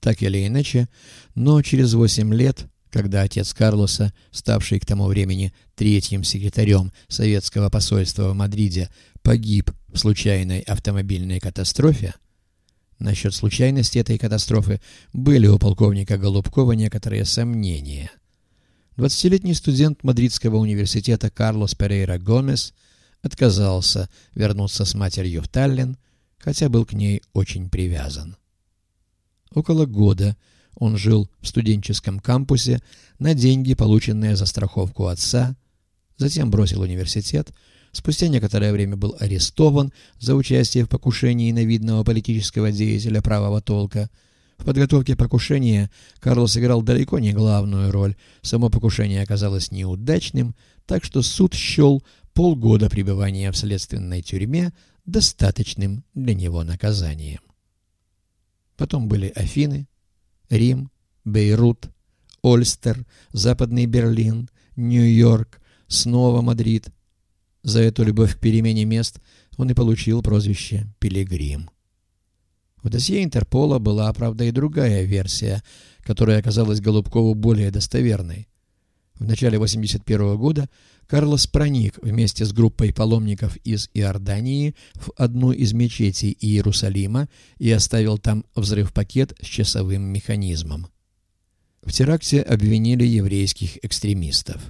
Так или иначе, но через восемь лет, когда отец Карлоса, ставший к тому времени третьим секретарем советского посольства в Мадриде, погиб в случайной автомобильной катастрофе, насчет случайности этой катастрофы были у полковника Голубкова некоторые сомнения. Двадцатилетний студент Мадридского университета Карлос Перейра Гомес отказался вернуться с матерью в Таллин, хотя был к ней очень привязан. Около года он жил в студенческом кампусе на деньги, полученные за страховку отца, затем бросил университет, спустя некоторое время был арестован за участие в покушении на видного политического деятеля правого толка. В подготовке покушения Карлос играл далеко не главную роль. Само покушение оказалось неудачным, так что суд счел полгода пребывания в следственной тюрьме достаточным для него наказанием. Потом были Афины, Рим, Бейрут, Ольстер, Западный Берлин, Нью-Йорк, снова Мадрид. За эту любовь к перемене мест он и получил прозвище «Пилигрим». В досье Интерпола была, правда, и другая версия, которая оказалась Голубкову более достоверной. В начале 1981 года Карлос проник вместе с группой паломников из Иордании в одну из мечетей Иерусалима и оставил там взрыв-пакет с часовым механизмом. В теракте обвинили еврейских экстремистов.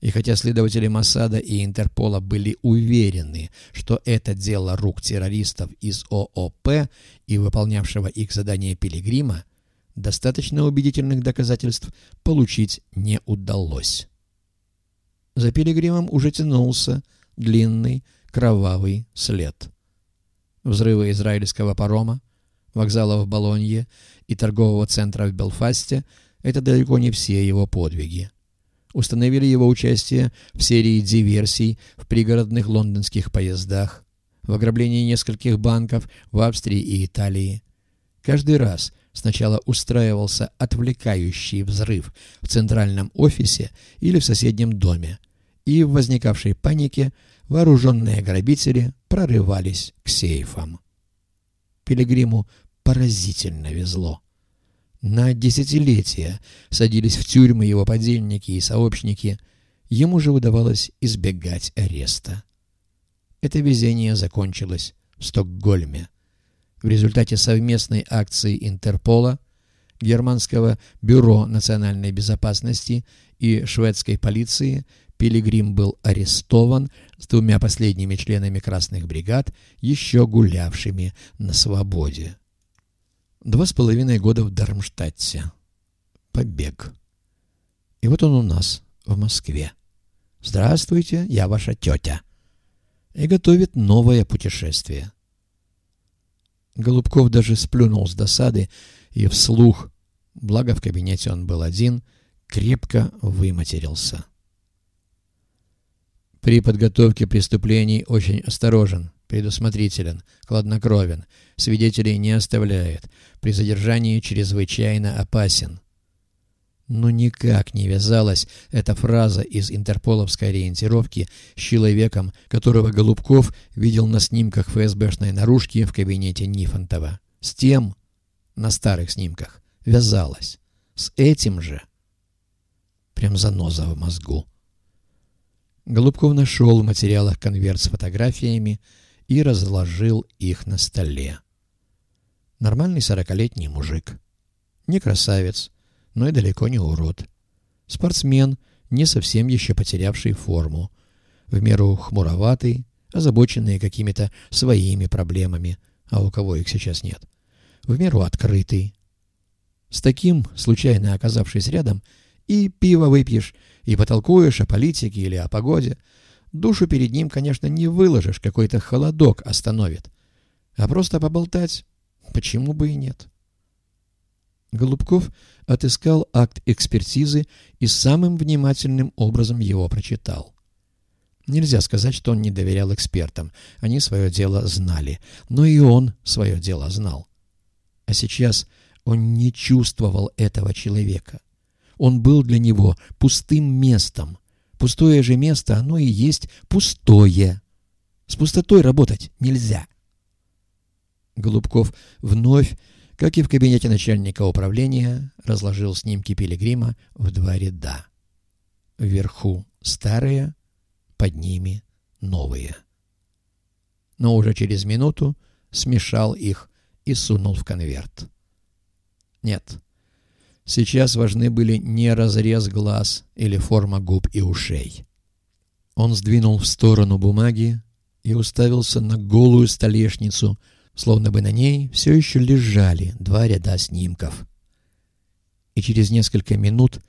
И хотя следователи Моссада и Интерпола были уверены, что это дело рук террористов из ООП и выполнявшего их задание Пилигрима, достаточно убедительных доказательств получить не удалось. За пилигримом уже тянулся длинный кровавый след. Взрывы израильского парома, вокзала в Болонье и торгового центра в Белфасте — это далеко не все его подвиги. Установили его участие в серии диверсий в пригородных лондонских поездах, в ограблении нескольких банков в Австрии и Италии. Каждый раз сначала устраивался отвлекающий взрыв в центральном офисе или в соседнем доме, и в возникавшей панике вооруженные грабители прорывались к сейфам. Пилигриму поразительно везло. На десятилетия садились в тюрьмы его подельники и сообщники, ему же удавалось избегать ареста. Это везение закончилось в Стокгольме. В результате совместной акции Интерпола, Германского бюро национальной безопасности и шведской полиции Пилигрим был арестован с двумя последними членами Красных бригад, еще гулявшими на свободе. Два с половиной года в Дармштадте. Побег. И вот он у нас, в Москве. «Здравствуйте, я ваша тетя». И готовит новое путешествие. Голубков даже сплюнул с досады и вслух, благо в кабинете он был один, крепко выматерился. При подготовке преступлений очень осторожен, предусмотрителен, хладнокровен, свидетелей не оставляет, при задержании чрезвычайно опасен. Но никак не вязалась эта фраза из интерполовской ориентировки с человеком, которого Голубков видел на снимках ФСБшной наружки в кабинете Нифонтова. С тем, на старых снимках, вязалась. С этим же. Прям заноза в мозгу. Голубков нашел в материалах конверт с фотографиями и разложил их на столе. Нормальный сорокалетний мужик. Не красавец, но и далеко не урод. Спортсмен, не совсем еще потерявший форму. В меру хмуроватый, озабоченный какими-то своими проблемами, а у кого их сейчас нет. В меру открытый. С таким, случайно оказавшись рядом, и пиво выпьешь, и потолкуешь о политике или о погоде. Душу перед ним, конечно, не выложишь, какой-то холодок остановит. А просто поболтать, почему бы и нет? Голубков отыскал акт экспертизы и самым внимательным образом его прочитал. Нельзя сказать, что он не доверял экспертам. Они свое дело знали. Но и он свое дело знал. А сейчас он не чувствовал этого человека. Он был для него пустым местом. Пустое же место, оно и есть пустое. С пустотой работать нельзя. Голубков вновь, как и в кабинете начальника управления, разложил снимки пилигрима в два ряда. Вверху старые, под ними новые. Но уже через минуту смешал их и сунул в конверт. Нет, сейчас важны были не разрез глаз или форма губ и ушей. Он сдвинул в сторону бумаги и уставился на голую столешницу, словно бы на ней все еще лежали два ряда снимков. И через несколько минут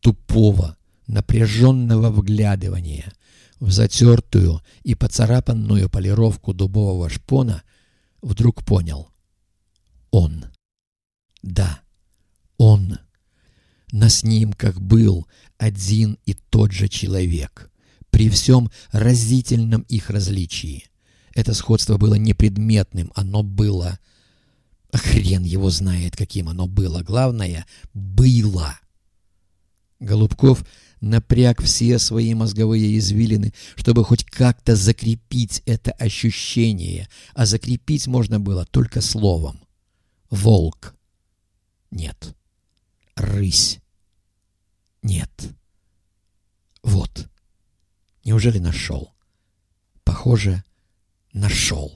тупого, напряженного вглядывания в затертую и поцарапанную полировку дубового шпона вдруг понял. Он. Да, он. На снимках был один и тот же человек, при всем разительном их различии. Это сходство было непредметным, оно было... Хрен его знает, каким оно было. Главное — было. Голубков напряг все свои мозговые извилины, чтобы хоть как-то закрепить это ощущение, а закрепить можно было только словом. Волк. Нет. Рысь. Нет. Вот. Неужели нашел? Похоже, нашел.